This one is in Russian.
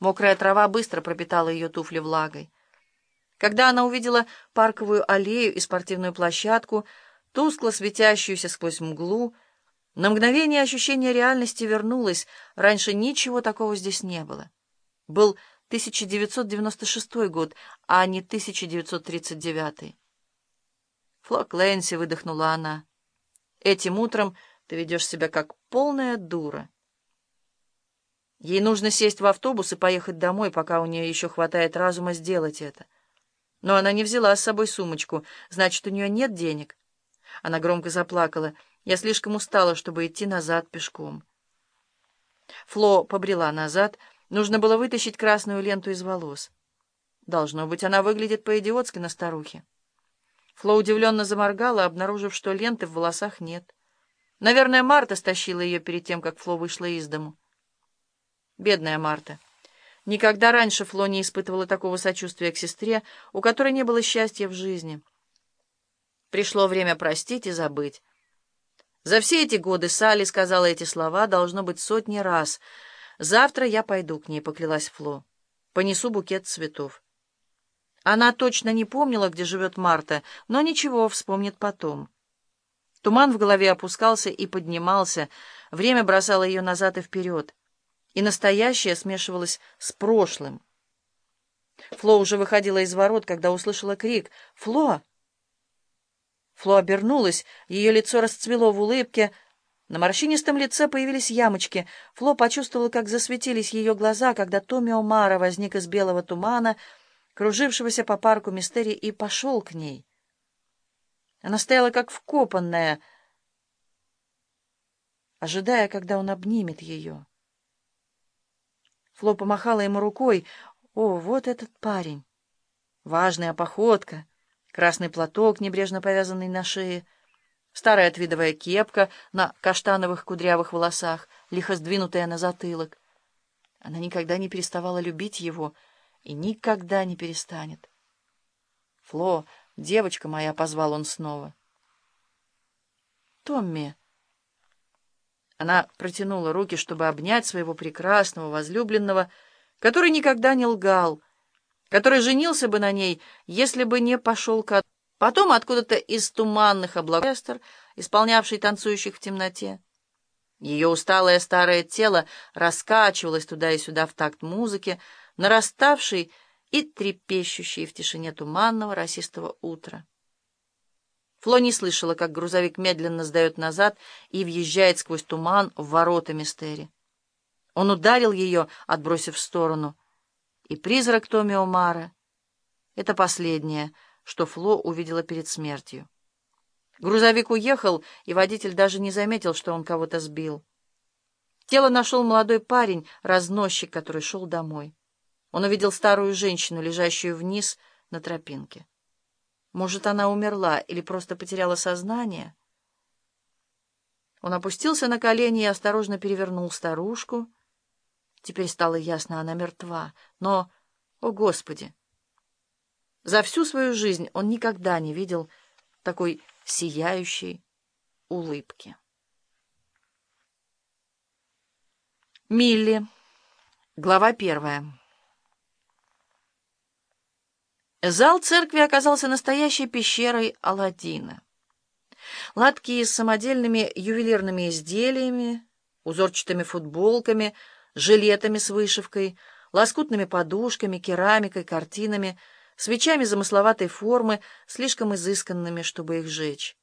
Мокрая трава быстро пропитала ее туфли влагой. Когда она увидела парковую аллею и спортивную площадку, тускло светящуюся сквозь мглу, на мгновение ощущение реальности вернулось. Раньше ничего такого здесь не было. Был 1996 год, а не 1939. Фло Клэнси, выдохнула она. Этим утром ты ведешь себя как полная дура. Ей нужно сесть в автобус и поехать домой, пока у нее еще хватает разума сделать это. Но она не взяла с собой сумочку, значит, у нее нет денег. Она громко заплакала. Я слишком устала, чтобы идти назад пешком. Фло побрела назад. Нужно было вытащить красную ленту из волос. Должно быть, она выглядит по-идиотски на старухе. Фло удивленно заморгала, обнаружив, что ленты в волосах нет. Наверное, Марта стащила ее перед тем, как Фло вышла из дому. Бедная Марта. Никогда раньше Фло не испытывала такого сочувствия к сестре, у которой не было счастья в жизни. Пришло время простить и забыть. За все эти годы Салли сказала эти слова, должно быть, сотни раз. «Завтра я пойду к ней», — поклялась Фло. «Понесу букет цветов». Она точно не помнила, где живет Марта, но ничего, вспомнит потом. Туман в голове опускался и поднимался, время бросало ее назад и вперед и настоящее смешивалось с прошлым. Фло уже выходила из ворот, когда услышала крик «Фло!». Фло обернулась, ее лицо расцвело в улыбке, на морщинистом лице появились ямочки. Фло почувствовала, как засветились ее глаза, когда Томми Омара возник из белого тумана, кружившегося по парку Мистерии, и пошел к ней. Она стояла как вкопанная, ожидая, когда он обнимет ее. Фло помахала ему рукой. О, вот этот парень! Важная походка, красный платок, небрежно повязанный на шее, старая твидовая кепка на каштановых кудрявых волосах, лихо сдвинутая на затылок. Она никогда не переставала любить его и никогда не перестанет. «Фло, девочка моя!» — позвал он снова. «Томми!» Она протянула руки, чтобы обнять своего прекрасного возлюбленного, который никогда не лгал, который женился бы на ней, если бы не пошел к Потом откуда-то из туманных облаков, исполнявший танцующих в темноте. Ее усталое старое тело раскачивалось туда и сюда в такт музыки, нараставшей и трепещущей в тишине туманного расистого утра. Фло не слышала, как грузовик медленно сдает назад и въезжает сквозь туман в ворота Мистери. Он ударил ее, отбросив в сторону. И призрак Томми Омара — это последнее, что Фло увидела перед смертью. Грузовик уехал, и водитель даже не заметил, что он кого-то сбил. Тело нашел молодой парень, разносчик, который шел домой. Он увидел старую женщину, лежащую вниз на тропинке. Может, она умерла или просто потеряла сознание? Он опустился на колени и осторожно перевернул старушку. Теперь стало ясно, она мертва. Но, о Господи! За всю свою жизнь он никогда не видел такой сияющей улыбки. Милли. Глава первая. Зал церкви оказался настоящей пещерой Аладдина. Лотки с самодельными ювелирными изделиями, узорчатыми футболками, жилетами с вышивкой, лоскутными подушками, керамикой, картинами, свечами замысловатой формы, слишком изысканными, чтобы их жечь.